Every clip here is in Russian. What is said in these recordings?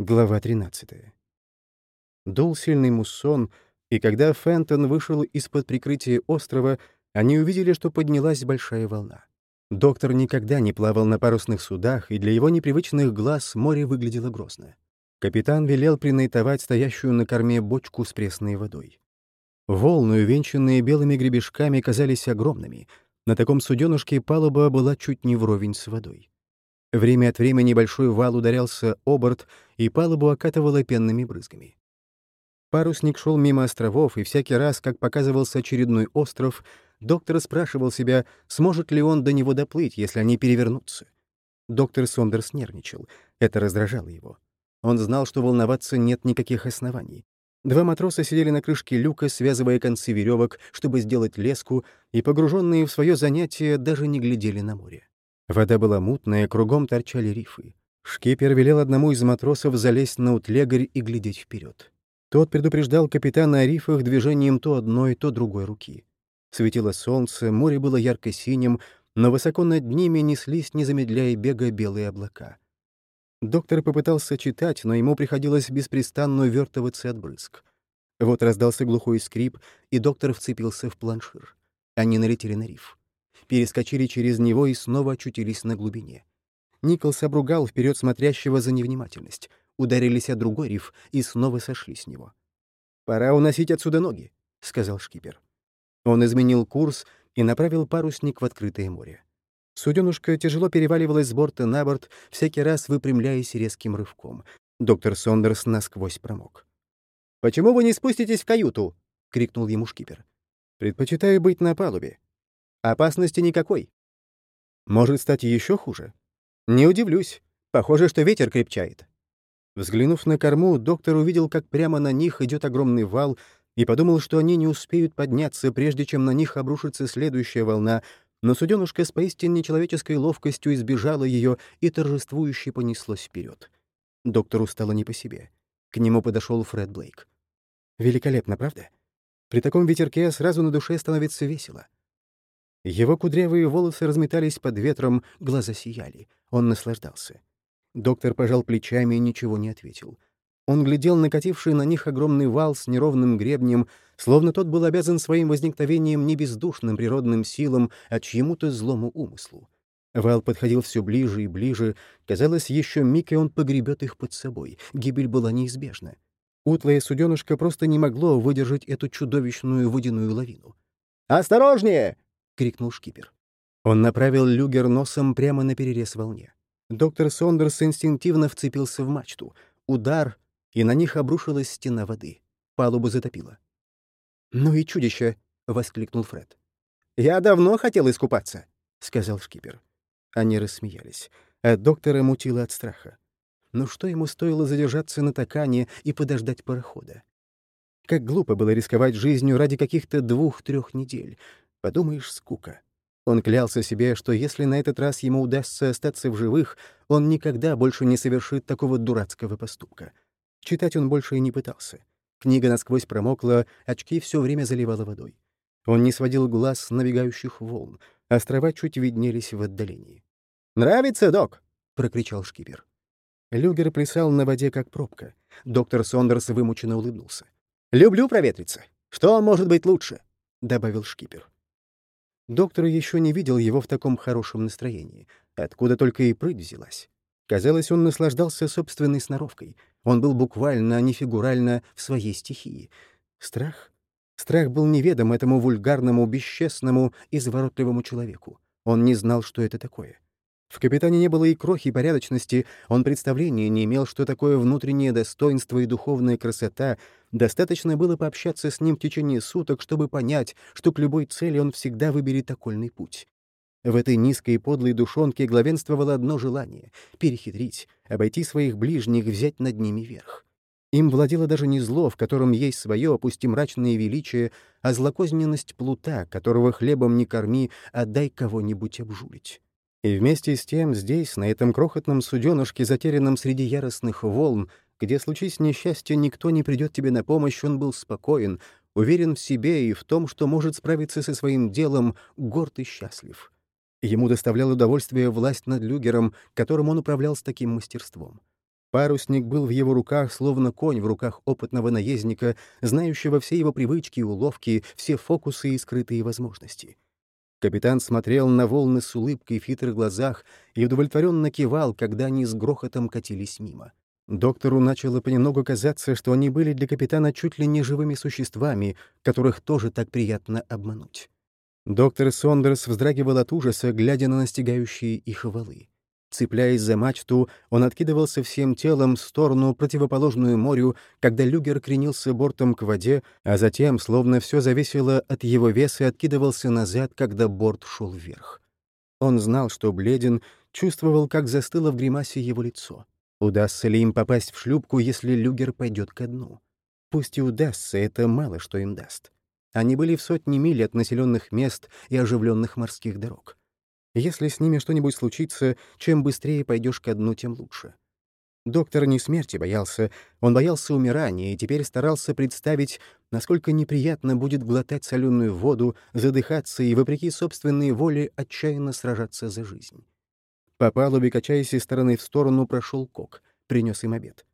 Глава 13. Дул сильный муссон, и когда Фентон вышел из-под прикрытия острова, они увидели, что поднялась большая волна. Доктор никогда не плавал на парусных судах, и для его непривычных глаз море выглядело грозно. Капитан велел принайтовать стоящую на корме бочку с пресной водой. Волны, увенчанные белыми гребешками, казались огромными. На таком суденушке палуба была чуть не вровень с водой. Время от времени большой вал ударялся о борт, и палубу окатывало пенными брызгами. Парусник шел мимо островов, и всякий раз, как показывался очередной остров, доктор спрашивал себя, сможет ли он до него доплыть, если они перевернутся. Доктор Сондерс нервничал. Это раздражало его. Он знал, что волноваться нет никаких оснований. Два матроса сидели на крышке люка, связывая концы веревок, чтобы сделать леску, и, погруженные в свое занятие, даже не глядели на море. Вода была мутная, кругом торчали рифы. Шкипер велел одному из матросов залезть на утлегарь и глядеть вперед. Тот предупреждал капитана о рифах движением то одной, то другой руки. Светило солнце, море было ярко-синим, но высоко над ними неслись, не замедляя бега, белые облака. Доктор попытался читать, но ему приходилось беспрестанно увертываться от брызг. Вот раздался глухой скрип, и доктор вцепился в планшир. Они налетели на риф перескочили через него и снова очутились на глубине. Николс обругал вперед смотрящего за невнимательность. Ударились о другой риф и снова сошли с него. «Пора уносить отсюда ноги», — сказал шкипер. Он изменил курс и направил парусник в открытое море. Суденушка тяжело переваливалась с борта на борт, всякий раз выпрямляясь резким рывком. Доктор Сондерс насквозь промок. «Почему вы не спуститесь в каюту?» — крикнул ему шкипер. «Предпочитаю быть на палубе», Опасности никакой. Может стать еще хуже. Не удивлюсь. Похоже, что ветер крепчает. Взглянув на корму, доктор увидел, как прямо на них идет огромный вал, и подумал, что они не успеют подняться, прежде чем на них обрушится следующая волна, но суденушка с поистине нечеловеческой ловкостью избежала ее и торжествующе понеслось вперед. Доктору стало не по себе. К нему подошел Фред Блейк. «Великолепно, правда? При таком ветерке сразу на душе становится весело. Его кудрявые волосы разметались под ветром, глаза сияли. Он наслаждался. Доктор пожал плечами и ничего не ответил. Он глядел на кативший на них огромный вал с неровным гребнем, словно тот был обязан своим возникновением не бездушным природным силам, а чьему-то злому умыслу. Вал подходил все ближе и ближе. Казалось, еще миг, и он погребет их под собой. Гибель была неизбежна. Утлое суденышко просто не могло выдержать эту чудовищную водяную лавину. «Осторожнее!» — крикнул шкипер. Он направил люгер носом прямо на перерез волне. Доктор Сондерс инстинктивно вцепился в мачту. Удар, и на них обрушилась стена воды. Палубу затопило. «Ну и чудище!» — воскликнул Фред. «Я давно хотел искупаться», — сказал шкипер. Они рассмеялись, а доктора мутило от страха. Но что ему стоило задержаться на такане и подождать парохода? Как глупо было рисковать жизнью ради каких-то двух-трех недель. Подумаешь, скука. Он клялся себе, что если на этот раз ему удастся остаться в живых, он никогда больше не совершит такого дурацкого поступка. Читать он больше и не пытался. Книга насквозь промокла, очки все время заливала водой. Он не сводил глаз с набегающих волн. Острова чуть виднелись в отдалении. «Нравится, док?» — прокричал шкипер. Люгер плясал на воде, как пробка. Доктор Сондерс вымученно улыбнулся. «Люблю проветриться. Что может быть лучше?» — добавил шкипер. Доктор еще не видел его в таком хорошем настроении. Откуда только и прыть взялась. Казалось, он наслаждался собственной сноровкой. Он был буквально, а не фигурально в своей стихии. Страх? Страх был неведом этому вульгарному, бесчестному, изворотливому человеку. Он не знал, что это такое. В капитане не было и крохи порядочности, он представления не имел, что такое внутреннее достоинство и духовная красота. Достаточно было пообщаться с ним в течение суток, чтобы понять, что к любой цели он всегда выберет окольный путь. В этой низкой и подлой душонке главенствовало одно желание — перехитрить, обойти своих ближних, взять над ними верх. Им владело даже не зло, в котором есть свое, пусть и мрачное величие, а злокозненность плута, которого хлебом не корми, а дай кого-нибудь обжулить. И вместе с тем здесь, на этом крохотном суденышке, затерянном среди яростных волн, где, случись несчастье, никто не придет тебе на помощь, он был спокоен, уверен в себе и в том, что может справиться со своим делом, горд и счастлив. Ему доставлял удовольствие власть над Люгером, которым он управлял с таким мастерством. Парусник был в его руках, словно конь в руках опытного наездника, знающего все его привычки и уловки, все фокусы и скрытые возможности. Капитан смотрел на волны с улыбкой в хитрых глазах и удовлетворенно кивал, когда они с грохотом катились мимо. Доктору начало понемногу казаться, что они были для капитана чуть ли не живыми существами, которых тоже так приятно обмануть. Доктор Сондерс вздрагивал от ужаса, глядя на настигающие их валы. Цепляясь за мачту, он откидывался всем телом в сторону, противоположную морю, когда люгер кренился бортом к воде, а затем, словно все зависело от его веса, откидывался назад, когда борт шел вверх. Он знал, что бледен, чувствовал, как застыло в гримасе его лицо. Удастся ли им попасть в шлюпку, если люгер пойдет ко дну? Пусть и удастся, это мало что им даст. Они были в сотни миль от населенных мест и оживленных морских дорог. Если с ними что-нибудь случится, чем быстрее пойдешь ко дну, тем лучше. Доктор не смерти боялся, он боялся умирания и теперь старался представить, насколько неприятно будет глотать соленую воду, задыхаться и, вопреки собственной воле, отчаянно сражаться за жизнь. По палубе, качаясь из стороны в сторону, прошел кок, принес им обед.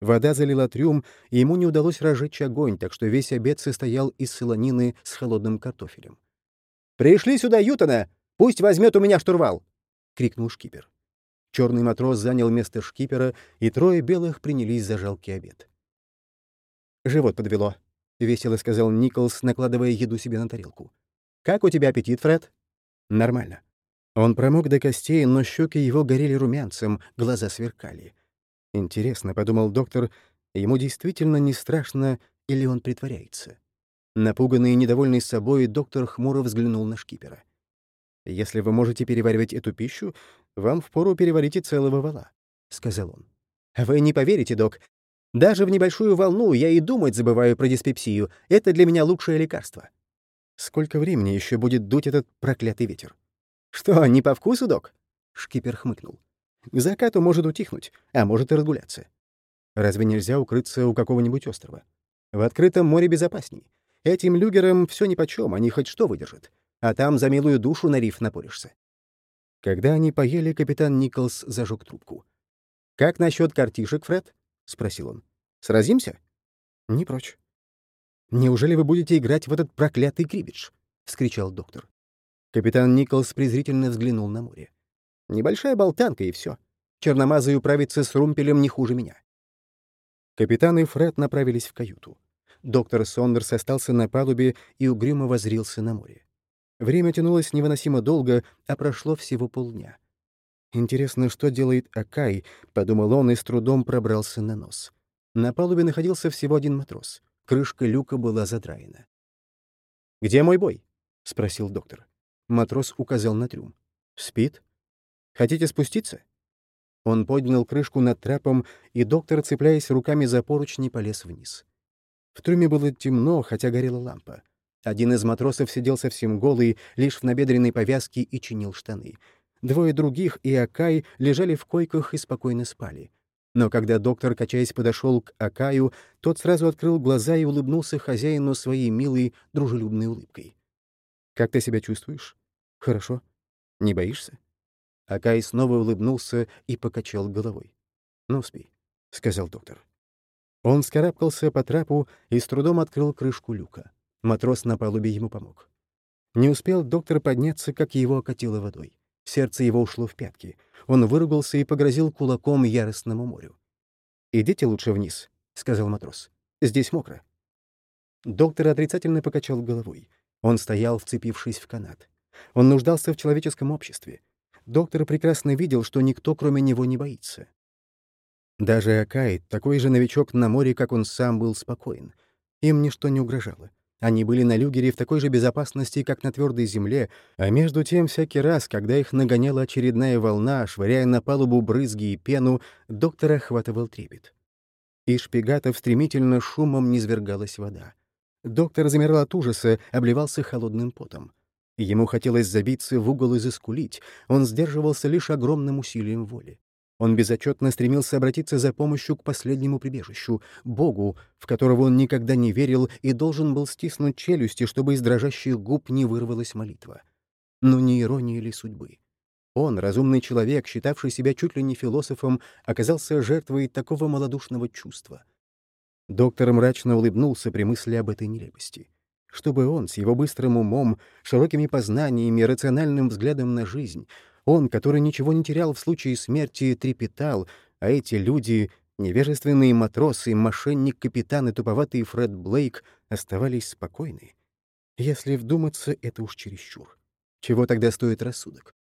Вода залила трюм, и ему не удалось разжечь огонь, так что весь обед состоял из солонины с холодным картофелем. «Пришли сюда Ютона! Пусть возьмет у меня штурвал!» — крикнул шкипер. Черный матрос занял место шкипера, и трое белых принялись за жалкий обед. «Живот подвело», — весело сказал Николс, накладывая еду себе на тарелку. «Как у тебя аппетит, Фред?» «Нормально». Он промок до костей, но щеки его горели румянцем, глаза сверкали. «Интересно», — подумал доктор, — «ему действительно не страшно или он притворяется?» Напуганный и недовольный собой, доктор хмуро взглянул на шкипера. «Если вы можете переваривать эту пищу, вам впору переварить и целого вала», — сказал он. «Вы не поверите, док. Даже в небольшую волну я и думать забываю про диспепсию. Это для меня лучшее лекарство». «Сколько времени еще будет дуть этот проклятый ветер?» «Что, не по вкусу, док?» — шкипер хмыкнул. «К закату может утихнуть, а может и разгуляться. Разве нельзя укрыться у какого-нибудь острова? В открытом море безопасней. Этим люгерам все нипочем, они хоть что выдержат а там за милую душу на риф напоришься. Когда они поели, капитан Николс зажег трубку. «Как насчет картишек, Фред?» — спросил он. «Сразимся?» «Не прочь». «Неужели вы будете играть в этот проклятый крибидж?» — вскричал доктор. Капитан Николс презрительно взглянул на море. «Небольшая болтанка, и все. Черномазый управится с румпелем не хуже меня». Капитан и Фред направились в каюту. Доктор Сондерс остался на палубе и угрюмо возрился на море. Время тянулось невыносимо долго, а прошло всего полдня. «Интересно, что делает Акай?» — подумал он и с трудом пробрался на нос. На палубе находился всего один матрос. Крышка люка была задраена. «Где мой бой?» — спросил доктор. Матрос указал на трюм. «Спит? Хотите спуститься?» Он поднял крышку над трапом, и доктор, цепляясь руками за поручни, полез вниз. В трюме было темно, хотя горела лампа. Один из матросов сидел совсем голый, лишь в набедренной повязке и чинил штаны. Двое других и Акай лежали в койках и спокойно спали. Но когда доктор, качаясь, подошел к Акаю, тот сразу открыл глаза и улыбнулся хозяину своей милой, дружелюбной улыбкой. «Как ты себя чувствуешь? Хорошо? Не боишься?» Акай снова улыбнулся и покачал головой. «Ну, спи», — сказал доктор. Он вскарабкался по трапу и с трудом открыл крышку люка. Матрос на палубе ему помог. Не успел доктор подняться, как его окатило водой. Сердце его ушло в пятки. Он выругался и погрозил кулаком яростному морю. «Идите лучше вниз», — сказал матрос. «Здесь мокро». Доктор отрицательно покачал головой. Он стоял, вцепившись в канат. Он нуждался в человеческом обществе. Доктор прекрасно видел, что никто, кроме него, не боится. Даже Акай, такой же новичок на море, как он сам, был спокоен. Им ничто не угрожало. Они были на люгере в такой же безопасности, как на твердой земле, а между тем всякий раз, когда их нагоняла очередная волна, швыряя на палубу брызги и пену, доктора охватывал трепет. Из шпигатов стремительно шумом низвергалась вода. Доктор замирал от ужаса, обливался холодным потом. Ему хотелось забиться в угол и заскулить, он сдерживался лишь огромным усилием воли. Он безотчетно стремился обратиться за помощью к последнему прибежищу — Богу, в которого он никогда не верил и должен был стиснуть челюсти, чтобы из дрожащих губ не вырвалась молитва. Но не ирония ли судьбы? Он, разумный человек, считавший себя чуть ли не философом, оказался жертвой такого малодушного чувства. Доктор мрачно улыбнулся при мысли об этой нелепости. Чтобы он с его быстрым умом, широкими познаниями рациональным взглядом на жизнь, он, который ничего не терял в случае смерти, трепетал, а эти люди, невежественные матросы, мошенник, капитан и туповатый Фред Блейк, оставались спокойны. Если вдуматься, это уж чересчур. Чего тогда стоит рассудок?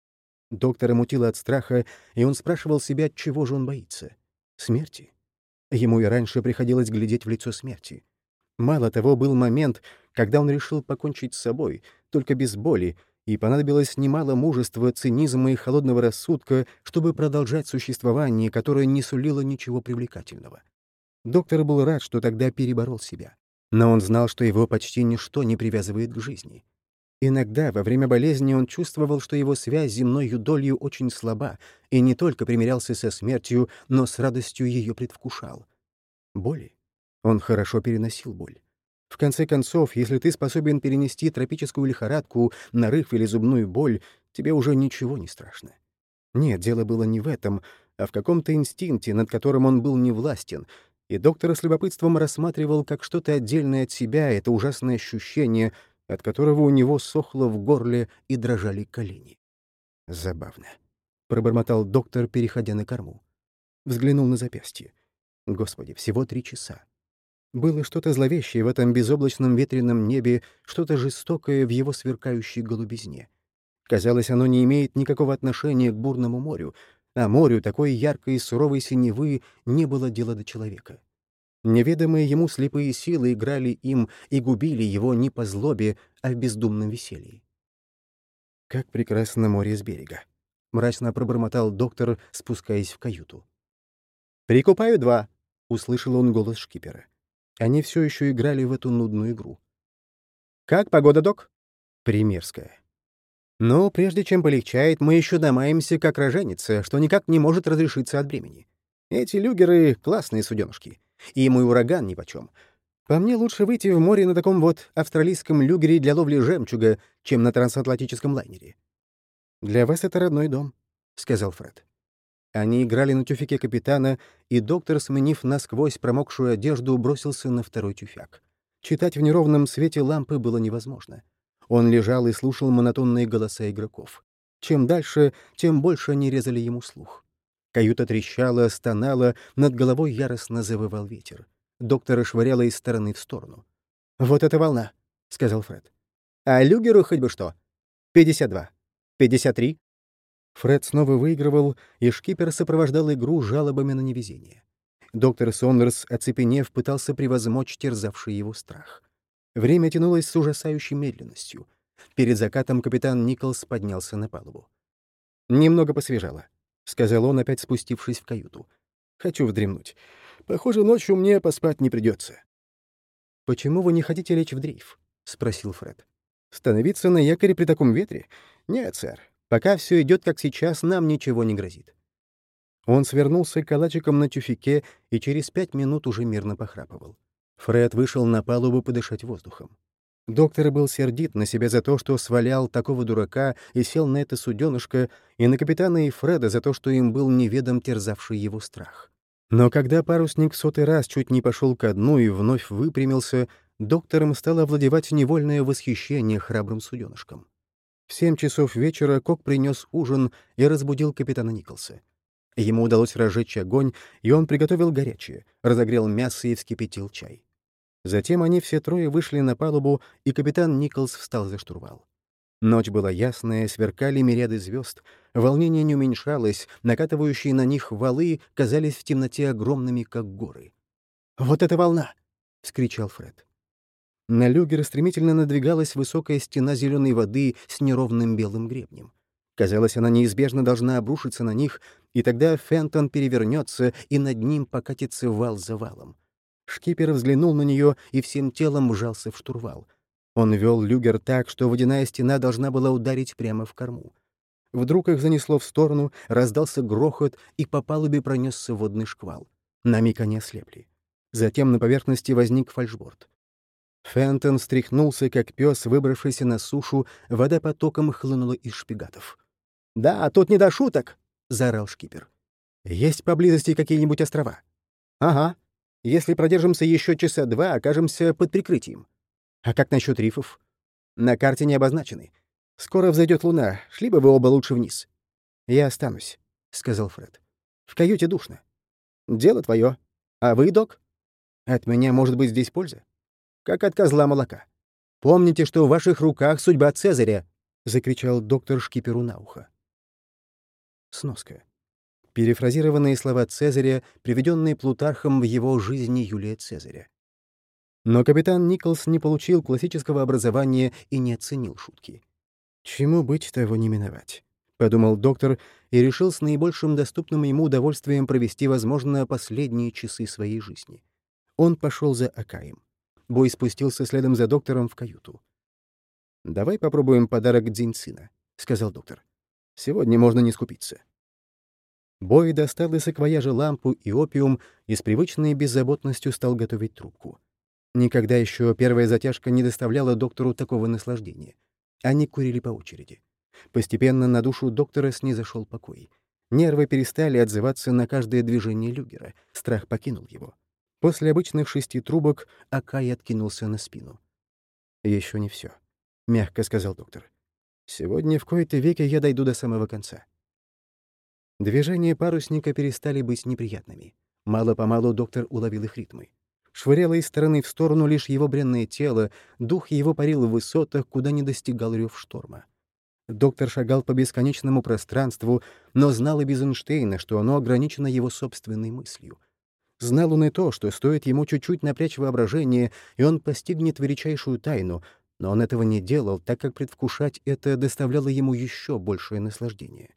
Доктора мутило от страха, и он спрашивал себя, чего же он боится. Смерти? Ему и раньше приходилось глядеть в лицо смерти. Мало того, был момент, когда он решил покончить с собой, только без боли, и понадобилось немало мужества, цинизма и холодного рассудка, чтобы продолжать существование, которое не сулило ничего привлекательного. Доктор был рад, что тогда переборол себя. Но он знал, что его почти ничто не привязывает к жизни. Иногда, во время болезни, он чувствовал, что его связь с земной юдолью очень слаба, и не только примирялся со смертью, но с радостью ее предвкушал. Боли. Он хорошо переносил боль. В конце концов, если ты способен перенести тропическую лихорадку, нарыв или зубную боль, тебе уже ничего не страшно. Нет, дело было не в этом, а в каком-то инстинкте, над которым он был невластен, и доктор с любопытством рассматривал как что-то отдельное от себя это ужасное ощущение, от которого у него сохло в горле и дрожали колени. «Забавно», — пробормотал доктор, переходя на корму. Взглянул на запястье. «Господи, всего три часа. Было что-то зловещее в этом безоблачном ветреном небе, что-то жестокое в его сверкающей голубизне. Казалось, оно не имеет никакого отношения к бурному морю, а морю такой яркой и суровой синевы не было дела до человека. Неведомые ему слепые силы играли им и губили его не по злобе, а в бездумном веселье. «Как прекрасно море с берега!» — мрачно пробормотал доктор, спускаясь в каюту. «Прикупаю два!» — услышал он голос шкипера. Они все еще играли в эту нудную игру. «Как погода, док?» «Примерская». «Но прежде чем полегчает, мы еще домаемся, как роженица, что никак не может разрешиться от бремени. Эти люгеры — классные суденышки, и мой ураган нипочем. По мне лучше выйти в море на таком вот австралийском люгере для ловли жемчуга, чем на трансатлантическом лайнере». «Для вас это родной дом», — сказал Фред. Они играли на тюфяке капитана, и доктор, сменив насквозь промокшую одежду, бросился на второй тюфяк. Читать в неровном свете лампы было невозможно. Он лежал и слушал монотонные голоса игроков. Чем дальше, тем больше они резали ему слух. Каюта трещала, стонала, над головой яростно завывал ветер. Доктора швыряла из стороны в сторону. «Вот эта волна», — сказал Фред. «А Люгеру хоть бы что? 52. 53. Фред снова выигрывал, и шкипер сопровождал игру жалобами на невезение. Доктор Сондерс, оцепенев, пытался превозмочь терзавший его страх. Время тянулось с ужасающей медленностью. Перед закатом капитан Николс поднялся на палубу. «Немного посвежало», — сказал он, опять спустившись в каюту. «Хочу вдремнуть. Похоже, ночью мне поспать не придется. «Почему вы не хотите лечь в дрейф?» — спросил Фред. «Становиться на якоре при таком ветре? Нет, сэр. Пока все идет как сейчас, нам ничего не грозит. Он свернулся калачиком на тюфике и через пять минут уже мирно похрапывал. Фред вышел на палубу подышать воздухом. Доктор был сердит на себя за то, что свалял такого дурака и сел на это суденышко, и на капитана и Фреда за то, что им был неведом терзавший его страх. Но когда парусник сотый раз чуть не пошел ко дну и вновь выпрямился, доктором стало овладевать невольное восхищение храбрым суденышком. В семь часов вечера Кок принес ужин и разбудил капитана Николса. Ему удалось разжечь огонь, и он приготовил горячее, разогрел мясо и вскипятил чай. Затем они все трое вышли на палубу, и капитан Николс встал за штурвал. Ночь была ясная, сверкали мириады звезд, волнение не уменьшалось, накатывающие на них валы казались в темноте огромными, как горы. «Вот эта волна!» — вскричал Фред. На люгер стремительно надвигалась высокая стена зеленой воды с неровным белым гребнем. Казалось, она неизбежно должна обрушиться на них, и тогда Фентон перевернется, и над ним покатится вал за валом. Шкипер взглянул на нее и всем телом вжался в штурвал. Он вел люгер так, что водяная стена должна была ударить прямо в корму. Вдруг их занесло в сторону, раздался грохот, и по палубе пронесся водный шквал. На миг они ослепли. Затем на поверхности возник фальшборд. Фентон стряхнулся, как пес, выбравшийся на сушу, вода потоком хлынула из шпигатов. «Да, тут не до шуток!» — заорал шкипер. «Есть поблизости какие-нибудь острова?» «Ага. Если продержимся еще часа два, окажемся под прикрытием. А как насчет рифов?» «На карте не обозначены. Скоро взойдет луна. Шли бы вы оба лучше вниз». «Я останусь», — сказал Фред. «В каюте душно». «Дело твое. А вы, док?» «От меня может быть здесь польза?» «Как от козла молока». «Помните, что в ваших руках судьба Цезаря!» — закричал доктор шкиперу на ухо. Сноска. Перефразированные слова Цезаря, приведенные Плутархом в его жизни Юлия Цезаря. Но капитан Николс не получил классического образования и не оценил шутки. «Чему быть, того не миновать», — подумал доктор и решил с наибольшим доступным ему удовольствием провести, возможно, последние часы своей жизни. Он пошел за Акаем. Бой спустился следом за доктором в каюту. «Давай попробуем подарок Дзиньцина», — сказал доктор. «Сегодня можно не скупиться». Бой достал из саквояжа лампу и опиум и с привычной беззаботностью стал готовить трубку. Никогда еще первая затяжка не доставляла доктору такого наслаждения. Они курили по очереди. Постепенно на душу доктора снизошел покой. Нервы перестали отзываться на каждое движение люгера. Страх покинул его. После обычных шести трубок Акай откинулся на спину. Еще не все, мягко сказал доктор. «Сегодня в кои-то веке я дойду до самого конца». Движения парусника перестали быть неприятными. Мало-помалу доктор уловил их ритмы. Швыряло из стороны в сторону лишь его бренное тело, дух его парил в высотах, куда не достигал рев шторма. Доктор шагал по бесконечному пространству, но знал и без Эйнштейна, что оно ограничено его собственной мыслью. Знал он и то, что стоит ему чуть-чуть напрячь воображение, и он постигнет величайшую тайну, но он этого не делал, так как предвкушать это доставляло ему еще большее наслаждение.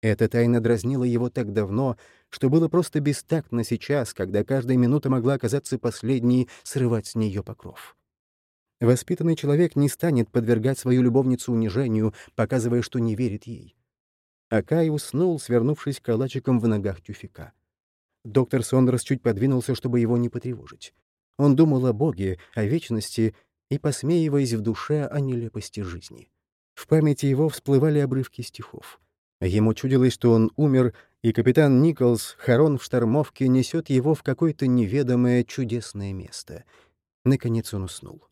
Эта тайна дразнила его так давно, что было просто бестактно сейчас, когда каждая минута могла оказаться последней, срывать с нее покров. Воспитанный человек не станет подвергать свою любовницу унижению, показывая, что не верит ей. Акай уснул, свернувшись калачиком в ногах тюфика. Доктор Сондерс чуть подвинулся, чтобы его не потревожить. Он думал о Боге, о вечности и, посмеиваясь в душе о нелепости жизни. В памяти его всплывали обрывки стихов. Ему чудилось, что он умер, и капитан Николс, Харон в штормовке, несет его в какое-то неведомое чудесное место. Наконец он уснул.